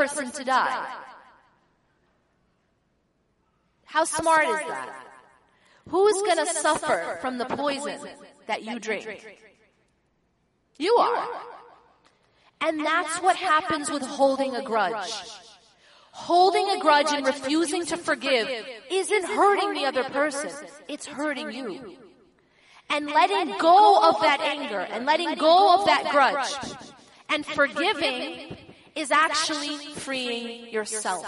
person to die. How smart is that? Who's gonna suffer from the poison that you drink? You are. And that's what happens with holding a grudge. Holding a grudge and refusing to forgive isn't hurting the other person. It's hurting you. And letting go of that anger and letting go of that grudge and forgiving is actually freeing yourself.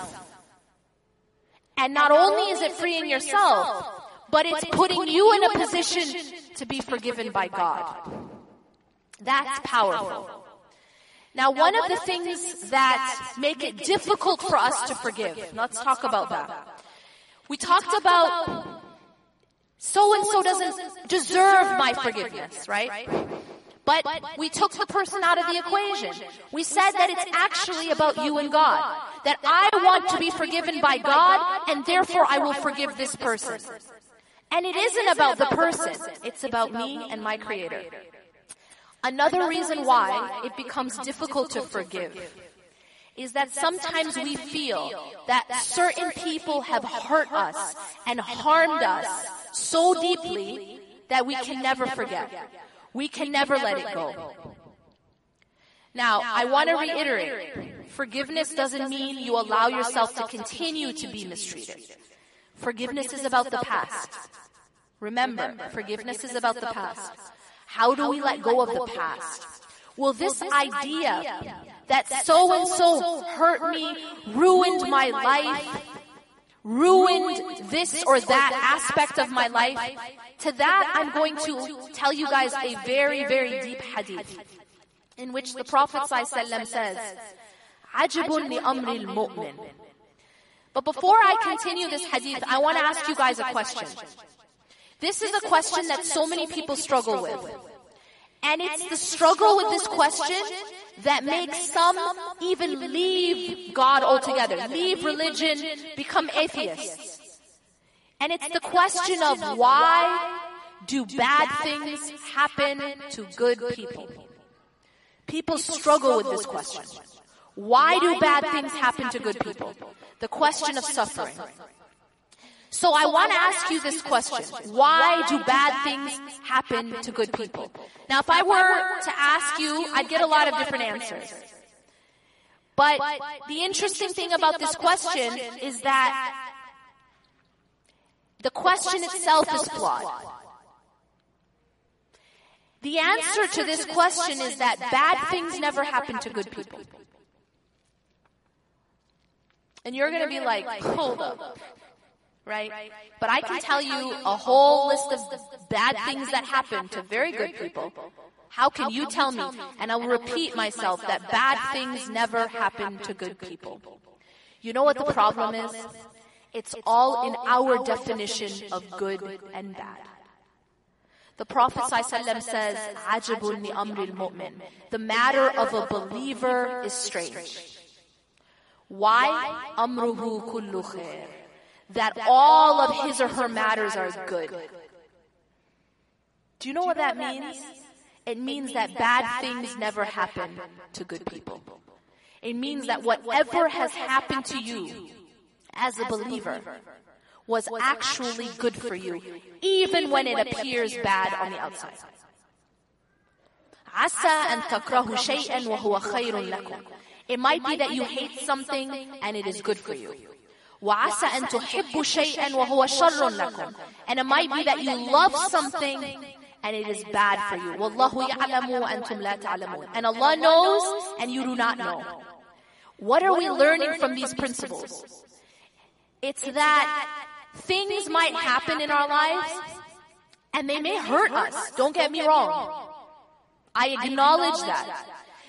And not only is it freeing yourself, but it's putting you in a position to be forgiven by God. That's powerful. Now, one of the things that make it difficult for us to forgive, let's talk about that. We talked about so and so doesn't deserve my forgiveness, right? But we took the person out of the equation. We said that it's actually about you and God. That I want to be forgiven by God and therefore I will forgive this person. And it isn't about the person. It's about me and my creator. Another reason why it becomes difficult to forgive is that sometimes we feel that certain people have hurt us and harmed us so deeply that we can never forget. We can never let it go. Now, I want to reiterate, forgiveness doesn't mean you allow yourself to continue to be mistreated. Forgiveness is about the past. Remember, forgiveness is about the past. How do we let go of the past? Well, this idea that so and so hurt me, ruined my life, ruined this or that aspect of my life, to that I'm going to tell you guys a very, very deep hadith in which the Prophet ﷺ says, عَجِبٌ لِأَمْرِ الْمُؤْمِنِ But before I continue this hadith, I want to ask you guys a question. This is a question that so many people struggle with. And it's the struggle with this question that makes some even leave God altogether, leave religion, become atheists. And it's the question of why do bad things happen to good people? People struggle with this question. Why do bad things happen to good people? The question of suffering. So I want to ask you this question. Why do bad things happen to good people? Now, if I were to ask you, I'd get a lot of different answers. But the interesting thing about this question is that the question itself is flawed. The answer to this question is that bad things never happen to good people. And you're going to be like, hold up right? right. But I can, but tell, I can you tell you a whole list of bad, bad things that happen to very good people. people. How can How you, tell, me? me? And I will and repeat, myself that bad things never happen to good people. people. You know what, you know the, what problem the problem is? is? It's, it's all in our, our definition, definition of good, good and bad. The Prophet ﷺ says, "Ajabun li amril mu'min." The matter of a believer is strange. Why? Amruhu kullu khair that all of his or her matters are good. Do you know what that means? It means that bad things never happen to good people. It means that whatever has happened to you as a believer was actually good for you, even when it appears bad on the outside. It might be that you hate something and it is good for you. وَعَسَى أَن تُحِبُّ شَيْئًا وَهُوَ شَرٌّ لَكُمْ And it might be that you love something and it is bad for you. وَاللَّهُ يَعْلَمُ وَأَنْتُمْ لَا تَعْلَمُونَ And Allah knows and you do not know. What are we learning from these principles? It's that things might happen in our lives and they may hurt us. Don't get me wrong. I acknowledge that.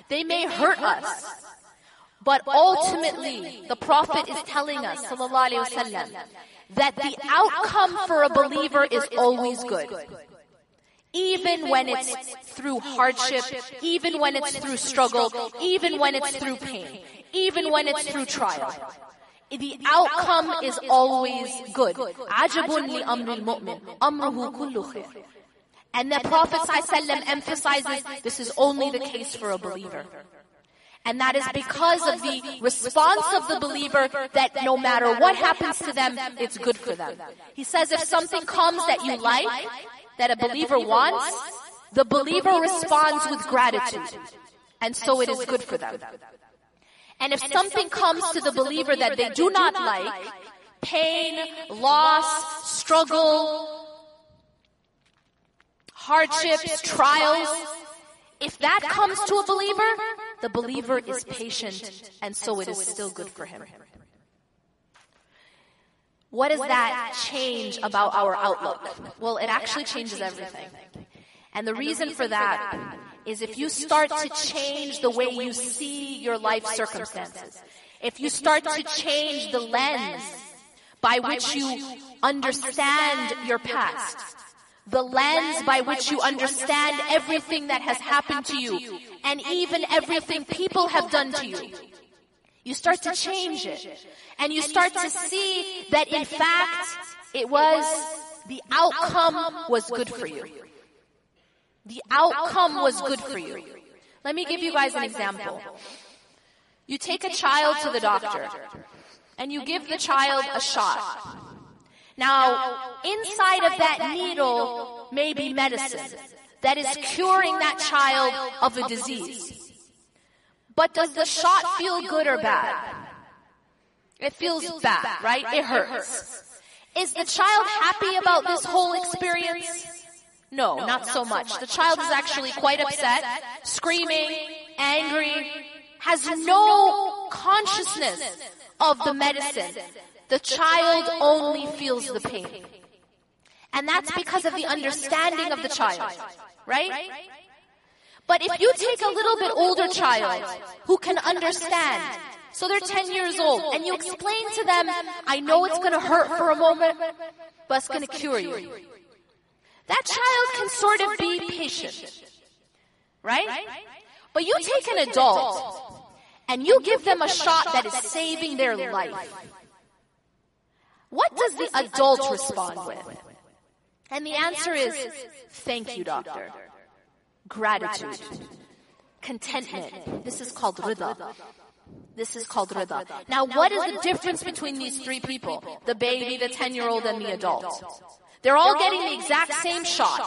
They may hurt us. But ultimately, the Prophet is telling us, وسلم, that the outcome for a believer is always good. Even when it's through hardship, even when it's through struggle, even when it's through pain, even when it's through trial. The outcome is always good. And the Prophet ﷺ emphasizes this is only the case for a believer. And that is because of the response of the believer that no matter what happens to them, it's good for them. He says if something comes that you like, that a believer wants, the believer responds with gratitude. And so it is good for them. And if something comes to the believer that they do not like, pain, loss, struggle, hardships, trials, if that comes to a believer, the believer is patient and so it is still good for him. What does that change about our outlook? Well, it actually changes everything. And the reason for that is if you start to change the way you see your life circumstances, if you start to change the lens by which you understand your past, the lens by which you understand everything that has happened to you and even everything people have done to you. You start to change it and you start to see that in fact it was the outcome was good for you. The outcome was good for you. Let me give you guys an example. You take a child to the doctor and you give the child a shot. Now, inside of that needle may be medicine that is curing that child of a disease. But does the shot feel good or bad? It feels bad, right? It hurts. Is the child happy about this whole experience? No, not so much. The child is actually quite upset, screaming, angry, has no consciousness of the medicine. The child only feels the pain. And that's because of the understanding of the child, right? But if you take a little bit older child who can understand, so they're 10 years old, and you explain to them, I know it's gonna hurt for a moment, but it's gonna cure you. That child can sort of be patient, right? But you take an adult, and you give them a shot that is saving their life. What does the adult respond with? And the answer is, thank you, doctor. Gratitude. Contentment. This is called rida. This is called rida. Now what is the difference between these three people? The baby, the 10 year old, and the adult. They're all getting the exact same shot,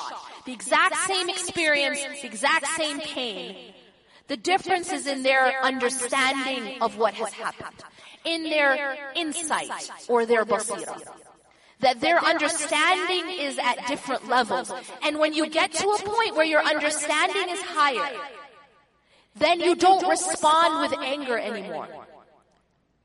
the exact same experience, the exact same pain. The difference is in their understanding of what has happened, in their insight or their basira. That their understanding is at different levels. And when you get to a point where your understanding is higher, then you don't respond with anger anymore.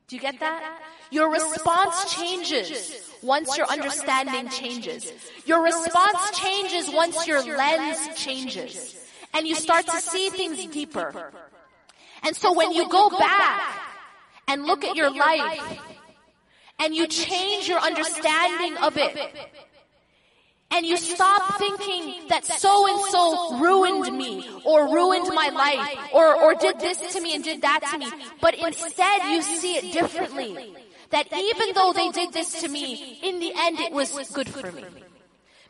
Do you get that? Your response changes once your understanding changes. Your response changes once your lens changes and you start to see things deeper. And so when you go back and look at your life and you change your understanding of it, and you stop thinking that so and so ruined me or ruined my life or, or did this to me and did that to me. But instead you see it differently. That even though they did this to me, in the end it was good for me.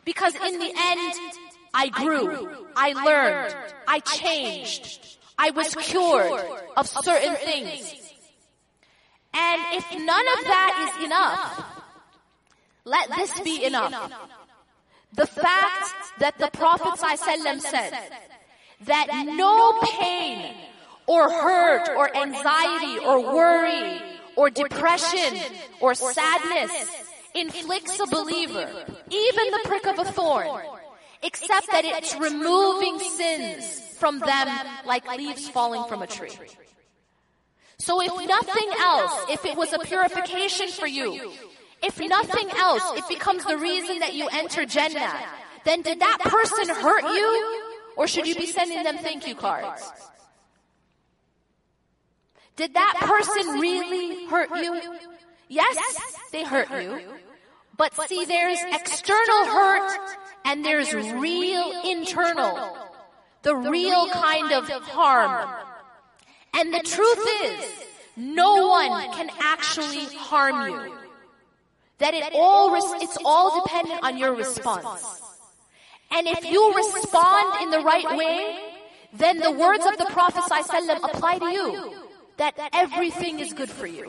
Because in the end, I grew. I learned. I changed. I was cured of certain things. If none of that is enough, let this be enough. The fact that the Prophet ﷺ said that no pain or hurt or anxiety or worry or depression or sadness inflicts a believer, even the prick of a thorn, except that it's removing sins from them like leaves falling from a tree. So if nothing else, if it was a purification for you, if nothing else, it becomes the reason that you enter Jannah, then did that person hurt you? Or should you be sending them thank you cards? Did that person really hurt you? Yes, they hurt you. But see, there's external hurt and there's real internal, the real kind of harm. And the truth is, no one can actually harm you. That it all, it's all dependent on your response. And if you respond in the right way, then the words of the Prophet ﷺ apply to you. That everything is good for you.